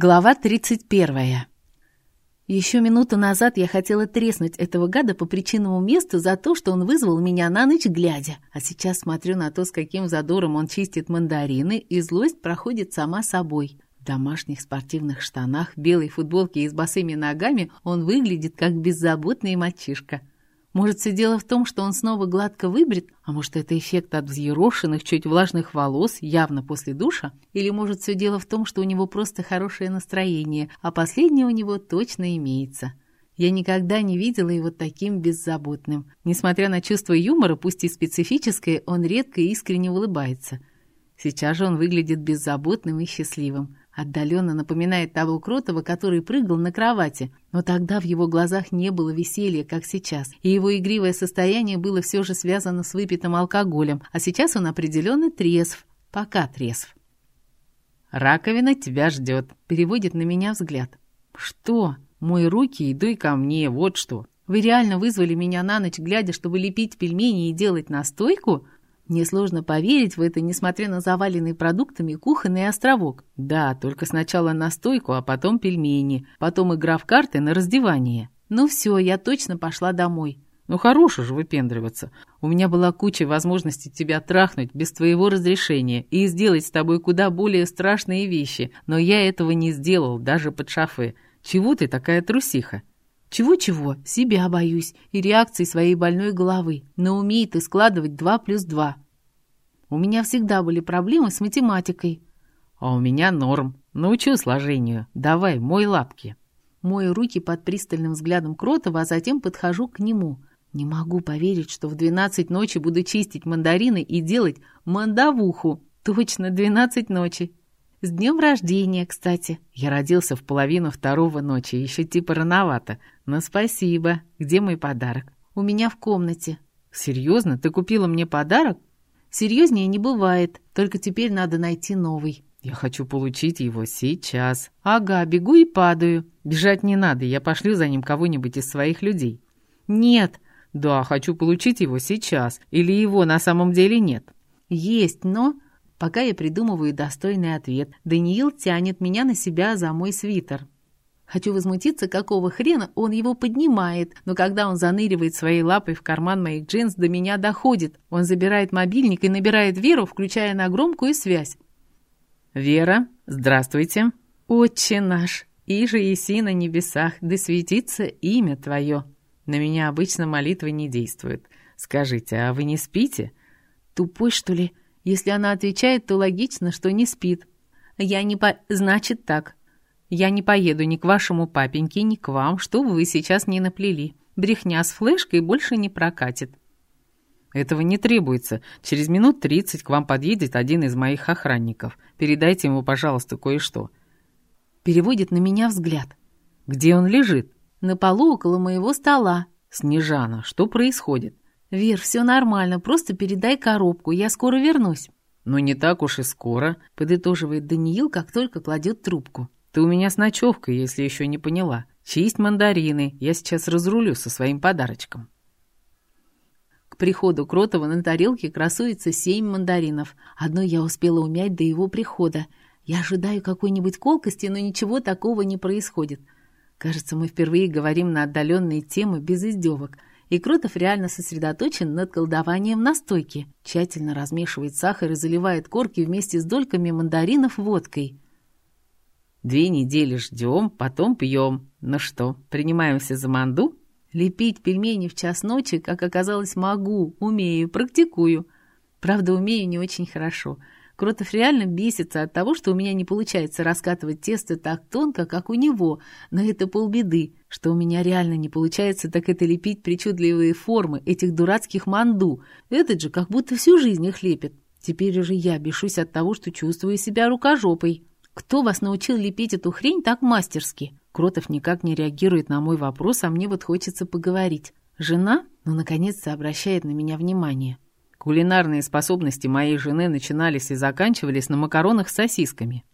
Глава 31. Еще минуту назад я хотела треснуть этого гада по причинному месту за то, что он вызвал меня на ночь глядя. А сейчас смотрю на то, с каким задором он чистит мандарины, и злость проходит сама собой. В домашних спортивных штанах, белой футболке и с босыми ногами он выглядит как беззаботный мальчишка. Может, все дело в том, что он снова гладко выбрит, а может, это эффект от взъерошенных, чуть влажных волос, явно после душа? Или, может, все дело в том, что у него просто хорошее настроение, а последнее у него точно имеется? Я никогда не видела его таким беззаботным. Несмотря на чувство юмора, пусть и специфическое, он редко и искренне улыбается. Сейчас же он выглядит беззаботным и счастливым. Отдаленно напоминает того Кротова, который прыгал на кровати, но тогда в его глазах не было веселья, как сейчас, и его игривое состояние было все же связано с выпитым алкоголем, а сейчас он определенно трезв, пока трезв. «Раковина тебя ждет», — переводит на меня взгляд. «Что? Мой руки и дуй ко мне, вот что. Вы реально вызвали меня на ночь, глядя, чтобы лепить пельмени и делать настойку?» Мне сложно поверить в это, несмотря на заваленный продуктами кухонный островок. Да, только сначала настойку, а потом пельмени, потом игра в карты на раздевание. Ну все, я точно пошла домой. Ну хорош же выпендриваться. У меня была куча возможностей тебя трахнуть без твоего разрешения и сделать с тобой куда более страшные вещи, но я этого не сделал, даже под шафе. Чего ты такая трусиха? Чего-чего, себя боюсь и реакции своей больной головы, но умеет и складывать два плюс два. У меня всегда были проблемы с математикой. А у меня норм. Научу сложению. Давай, мой лапки. Мою руки под пристальным взглядом Кротова, а затем подхожу к нему. Не могу поверить, что в двенадцать ночи буду чистить мандарины и делать мандавуху. Точно, двенадцать ночи. С днем рождения, кстати. Я родился в половину второго ночи, еще типа рановато. Но спасибо. Где мой подарок? У меня в комнате. Серьезно? Ты купила мне подарок? Серьезнее не бывает, только теперь надо найти новый. Я хочу получить его сейчас. Ага, бегу и падаю. Бежать не надо, я пошлю за ним кого-нибудь из своих людей. Нет. Да, хочу получить его сейчас. Или его на самом деле нет. Есть, но... Пока я придумываю достойный ответ, Даниил тянет меня на себя за мой свитер. Хочу возмутиться, какого хрена он его поднимает, но когда он заныривает своей лапой в карман моих джинс, до меня доходит. Он забирает мобильник и набирает Веру, включая на громкую связь. «Вера, здравствуйте». «Отче наш, иже еси на небесах, да светится имя Твое». На меня обычно молитвы не действуют. Скажите, а вы не спите? Тупой, что ли? Если она отвечает, то логично, что не спит. Я не по... Значит так. Я не поеду ни к вашему папеньке, ни к вам, что вы сейчас не наплели. Брехня с флешкой больше не прокатит. Этого не требуется. Через минут тридцать к вам подъедет один из моих охранников. Передайте ему, пожалуйста, кое-что. Переводит на меня взгляд. Где он лежит? На полу около моего стола. Снежана, что происходит? «Вер, все нормально, просто передай коробку, я скоро вернусь». «Ну, не так уж и скоро», — подытоживает Даниил, как только кладет трубку. «Ты у меня с ночевкой, если еще не поняла. Чисть мандарины, я сейчас разрулю со своим подарочком». К приходу Кротова на тарелке красуется семь мандаринов. Одно я успела умять до его прихода. Я ожидаю какой-нибудь колкости, но ничего такого не происходит. Кажется, мы впервые говорим на отдаленные темы без издевок — и Кротов реально сосредоточен над колдованием настойки, тщательно размешивает сахар и заливает корки вместе с дольками мандаринов водкой. «Две недели ждем, потом пьем. Ну что, принимаемся за манду?» Лепить пельмени в час ночи, как оказалось, могу, умею, практикую. Правда, умею не очень хорошо — Кротов реально бесится от того, что у меня не получается раскатывать тесто так тонко, как у него, но это полбеды. Что у меня реально не получается, так это лепить причудливые формы этих дурацких манду. Этот же как будто всю жизнь их лепит. Теперь уже я бешусь от того, что чувствую себя рукожопой. Кто вас научил лепить эту хрень так мастерски? Кротов никак не реагирует на мой вопрос, а мне вот хочется поговорить. Жена, ну, наконец-то обращает на меня внимание. Кулинарные способности моей жены начинались и заканчивались на макаронах с сосисками.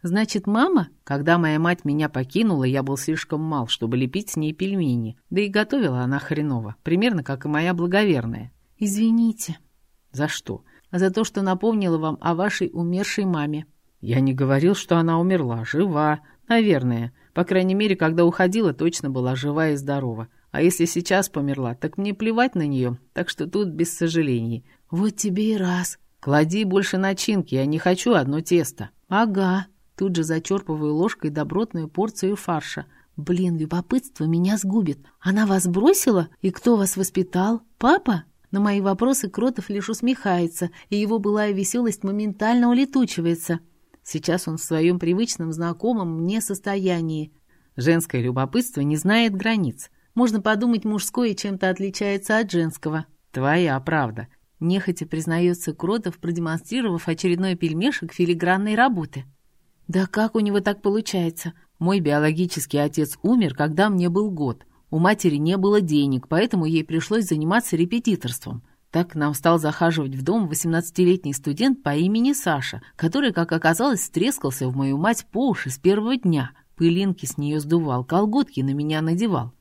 Значит, мама, когда моя мать меня покинула, я был слишком мал, чтобы лепить с ней пельмени. Да и готовила она хреново, примерно как и моя благоверная. Извините. За что? За то, что напомнила вам о вашей умершей маме. Я не говорил, что она умерла, жива. Наверное. По крайней мере, когда уходила, точно была жива и здорова. А если сейчас померла, так мне плевать на нее, так что тут без сожалений. Вот тебе и раз. Клади больше начинки, я не хочу одно тесто. Ага. Тут же зачерпываю ложкой добротную порцию фарша. Блин, любопытство меня сгубит. Она вас бросила? И кто вас воспитал? Папа? На мои вопросы Кротов лишь усмехается, и его былая веселость моментально улетучивается. Сейчас он в своем привычном, знакомом мне состоянии. Женское любопытство не знает границ. Можно подумать, мужское чем-то отличается от женского. Твоя правда. Нехотя признается Кротов, продемонстрировав очередной пельмешек филигранной работы. Да как у него так получается? Мой биологический отец умер, когда мне был год. У матери не было денег, поэтому ей пришлось заниматься репетиторством. Так нам стал захаживать в дом 18-летний студент по имени Саша, который, как оказалось, стрескался в мою мать по уши с первого дня. Пылинки с нее сдувал, колготки на меня надевал.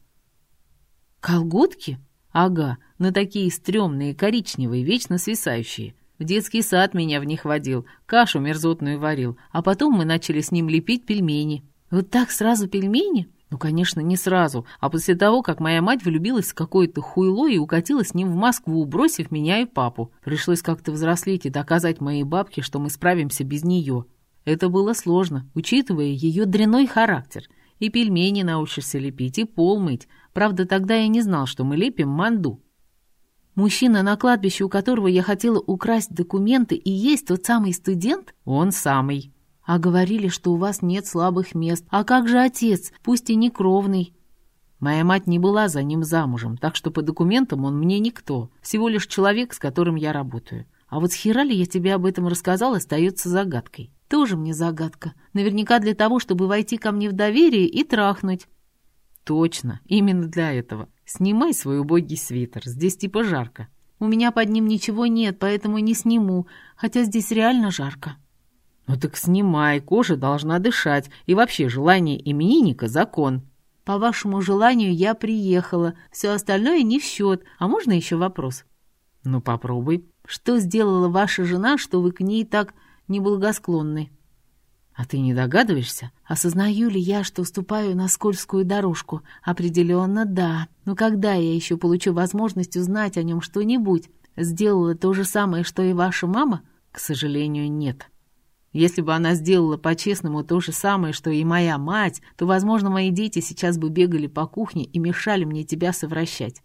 «Колготки?» «Ага, на такие стрёмные, коричневые, вечно свисающие. В детский сад меня в них водил, кашу мерзотную варил, а потом мы начали с ним лепить пельмени». «Вот так сразу пельмени?» Ну, конечно, не сразу, а после того, как моя мать влюбилась в какое-то хуйло и укатила с ним в Москву, бросив меня и папу. Пришлось как-то взрослеть и доказать моей бабке, что мы справимся без нее. Это было сложно, учитывая ее дряной характер. И пельмени научишься лепить, и пол мыть. Правда, тогда я не знал, что мы лепим манду. Мужчина, на кладбище у которого я хотела украсть документы, и есть тот самый студент? Он самый. А говорили, что у вас нет слабых мест. А как же отец, пусть и не кровный? Моя мать не была за ним замужем, так что по документам он мне никто, всего лишь человек, с которым я работаю. А вот с хера ли я тебе об этом рассказал, остается загадкой. Тоже мне загадка. Наверняка для того, чтобы войти ко мне в доверие и трахнуть. Точно, именно для этого. Снимай свой убогий свитер, здесь типа жарко. У меня под ним ничего нет, поэтому не сниму, хотя здесь реально жарко. «Ну так снимай, кожа должна дышать, и вообще желание именинника — закон». «По вашему желанию я приехала, все остальное не в счет. А можно еще вопрос?» «Ну попробуй». «Что сделала ваша жена, что вы к ней так неблагосклонны?» «А ты не догадываешься?» «Осознаю ли я, что ступаю на скользкую дорожку? Определенно, да. Но когда я еще получу возможность узнать о нем что-нибудь? Сделала то же самое, что и ваша мама?» «К сожалению, нет». Если бы она сделала по-честному то же самое, что и моя мать, то, возможно, мои дети сейчас бы бегали по кухне и мешали мне тебя совращать.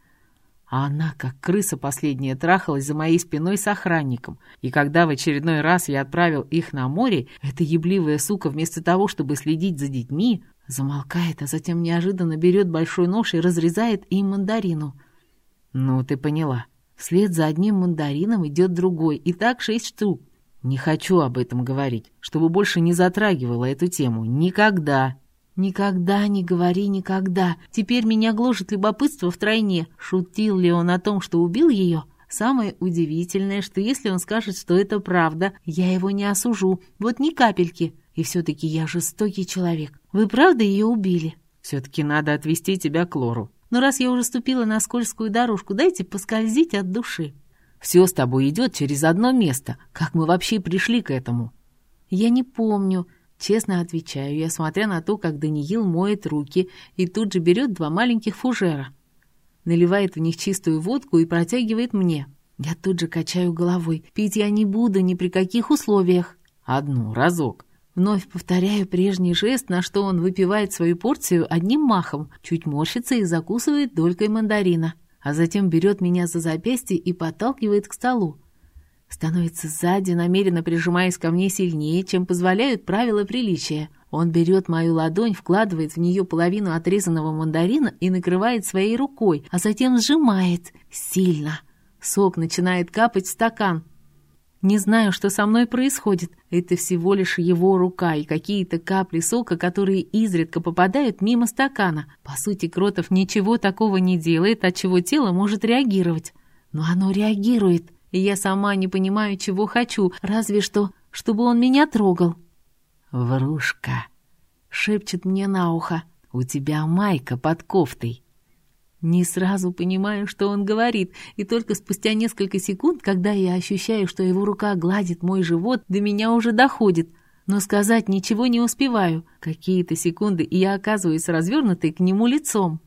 А она, как крыса последняя, трахалась за моей спиной с охранником. И когда в очередной раз я отправил их на море, эта ебливая сука вместо того, чтобы следить за детьми, замолкает, а затем неожиданно берет большой нож и разрезает им мандарину. Ну, ты поняла. Вслед за одним мандарином идет другой, и так шесть штук. «Не хочу об этом говорить, чтобы больше не затрагивала эту тему. Никогда!» «Никогда не говори никогда. Теперь меня гложет любопытство втройне. Шутил ли он о том, что убил ее?» Самое удивительное, что если он скажет, что это правда, я его не осужу. Вот ни капельки. И все-таки я жестокий человек. Вы правда ее убили? Все-таки надо отвезти тебя к Лору. Но раз я уже ступила на скользкую дорожку, дайте поскользить от души. Все с тобой идет через одно место. Как мы вообще пришли к этому?» «Я не помню», — честно отвечаю я, смотря на то, как Даниил моет руки и тут же берет два маленьких фужера. Наливает в них чистую водку и протягивает мне. Я тут же качаю головой. Пить я не буду ни при каких условиях. «Одну, разок». Вновь повторяю прежний жест, на что он выпивает свою порцию одним махом, чуть морщится и закусывает долькой мандарина а затем берет меня за запястье и подталкивает к столу. Становится сзади, намеренно прижимаясь ко мне сильнее, чем позволяют правила приличия. Он берет мою ладонь, вкладывает в нее половину отрезанного мандарина и накрывает своей рукой, а затем сжимает. Сильно. Сок начинает капать в стакан. Не знаю, что со мной происходит. Это всего лишь его рука и какие-то капли сока, которые изредка попадают мимо стакана. По сути, Кротов ничего такого не делает, от чего тело может реагировать. Но оно реагирует, и я сама не понимаю, чего хочу, разве что, чтобы он меня трогал. «Врушка!» — шепчет мне на ухо. «У тебя майка под кофтой». Не сразу понимаю, что он говорит, и только спустя несколько секунд, когда я ощущаю, что его рука гладит мой живот, до меня уже доходит. но сказать ничего не успеваю. Какие-то секунды, и я оказываюсь развернутой к нему лицом.